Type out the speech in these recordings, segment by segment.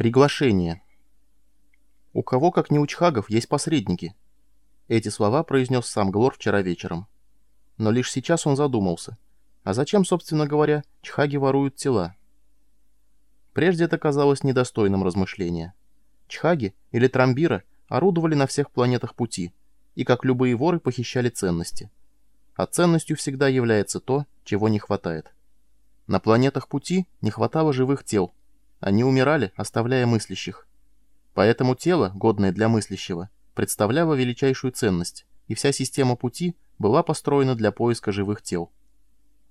Приглашение. У кого, как не у чхагов, есть посредники. Эти слова произнес сам Глор вчера вечером. Но лишь сейчас он задумался. А зачем, собственно говоря, чхаги воруют тела? Прежде это казалось недостойным размышления. Чхаги или Трамбира орудовали на всех планетах пути, и, как любые воры, похищали ценности. А ценностью всегда является то, чего не хватает. На планетах пути не хватало живых тел, они умирали, оставляя мыслящих. Поэтому тело, годное для мыслящего, представляло величайшую ценность, и вся система пути была построена для поиска живых тел.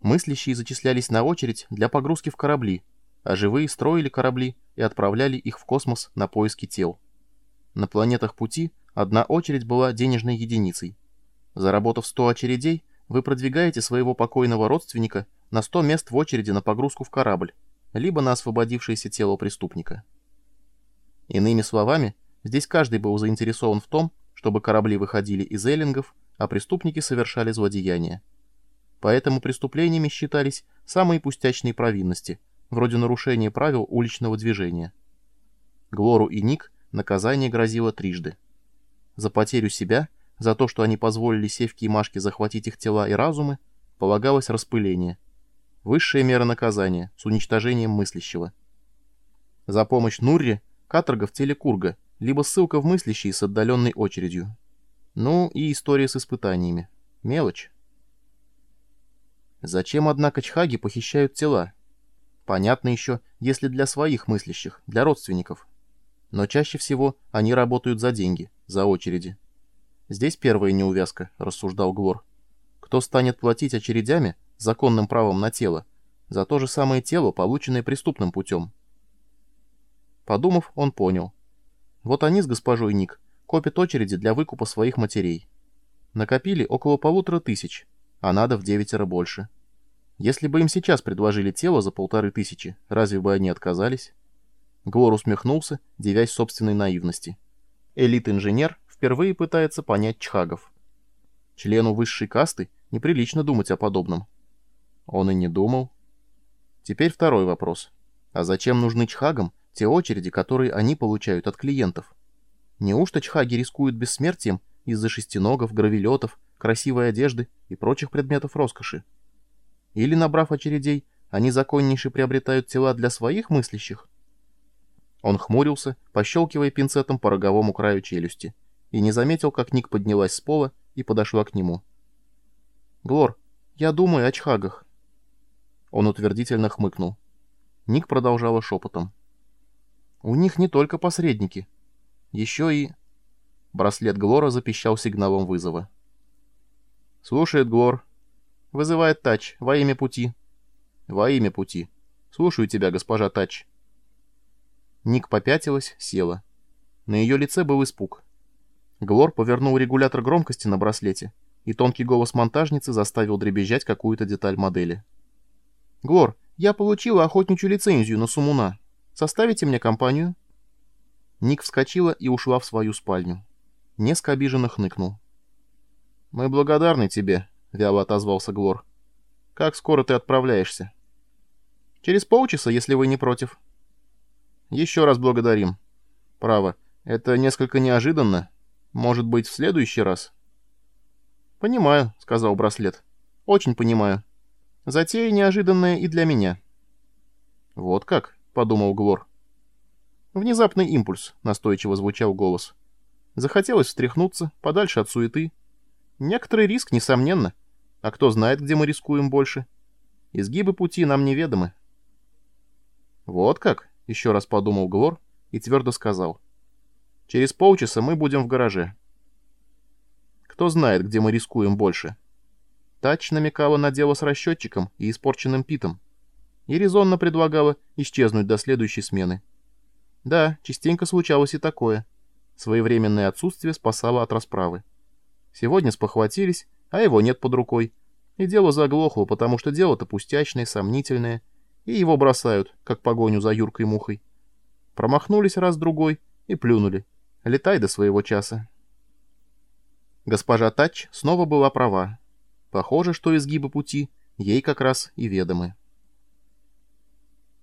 Мыслящие зачислялись на очередь для погрузки в корабли, а живые строили корабли и отправляли их в космос на поиски тел. На планетах пути одна очередь была денежной единицей. Заработав 100 очередей, вы продвигаете своего покойного родственника на 100 мест в очереди на погрузку в корабль, либо на освободившееся тело преступника. Иными словами, здесь каждый был заинтересован в том, чтобы корабли выходили из эллингов, а преступники совершали злодеяния. Поэтому преступлениями считались самые пустячные провинности, вроде нарушения правил уличного движения. Глору и Ник наказание грозило трижды. За потерю себя, за то, что они позволили Севке и Машке захватить их тела и разумы, полагалось распыление – Высшая мера наказания с уничтожением мыслящего. За помощь Нурре – каторга в теле Курга, либо ссылка в мыслящий с отдаленной очередью. Ну и история с испытаниями. Мелочь. Зачем, однако, чхаги похищают тела? Понятно еще, если для своих мыслящих, для родственников. Но чаще всего они работают за деньги, за очереди. Здесь первая неувязка, рассуждал Глор. Кто станет платить очередями – законным правом на тело, за то же самое тело, полученное преступным путем. Подумав, он понял. Вот они с госпожой Ник копят очереди для выкупа своих матерей. Накопили около полутора тысяч, а надо в девятеро больше. Если бы им сейчас предложили тело за полторы тысячи, разве бы они отказались? Глор усмехнулся, девясь собственной наивности. Элит-инженер впервые пытается понять чхагов. Члену высшей касты неприлично думать о подобном. Он и не думал. Теперь второй вопрос. А зачем нужны чхагам те очереди, которые они получают от клиентов? Неужто чхаги рискуют бессмертием из-за шестиногов, гравелетов, красивой одежды и прочих предметов роскоши? Или, набрав очередей, они законнейше приобретают тела для своих мыслящих? Он хмурился, пощелкивая пинцетом по роговому краю челюсти, и не заметил, как Ник поднялась с пола и подошла к нему. «Глор, я думаю о чхагах. Он утвердительно хмыкнул. Ник продолжала шепотом. «У них не только посредники. Еще и...» Браслет Глора запищал сигналом вызова. «Слушает Глор. Вызывает Тач. Во имя пути». «Во имя пути. Слушаю тебя, госпожа Тач». Ник попятилась, села. На ее лице был испуг. Глор повернул регулятор громкости на браслете, и тонкий голос монтажницы заставил дребезжать какую-то деталь модели. «Глор, я получила охотничью лицензию на Сумуна. Составите мне компанию?» Ник вскочила и ушла в свою спальню. Несколько обиженно хныкнул. «Мы благодарны тебе», — вяло отозвался Глор. «Как скоро ты отправляешься?» «Через полчаса, если вы не против». «Еще раз благодарим. Право, это несколько неожиданно. Может быть, в следующий раз?» «Понимаю», — сказал браслет. «Очень понимаю». Затея неожиданная и для меня. «Вот как?» — подумал Глор. Внезапный импульс, настойчиво звучал голос. Захотелось встряхнуться, подальше от суеты. Некоторый риск, несомненно. А кто знает, где мы рискуем больше? Изгибы пути нам неведомы. «Вот как?» — еще раз подумал Глор и твердо сказал. «Через полчаса мы будем в гараже». Кто знает, где мы рискуем больше?» Тач намекала на дело с расчетчиком и испорченным питом. И резонно предлагала исчезнуть до следующей смены. Да, частенько случалось и такое. Своевременное отсутствие спасало от расправы. Сегодня спохватились, а его нет под рукой. И дело заглохло, потому что дело-то пустячное, сомнительное, и его бросают, как погоню за Юркой-мухой. Промахнулись раз-другой и плюнули. Летай до своего часа. Госпожа Тач снова была права. Похоже, что изгибы пути ей как раз и ведомы.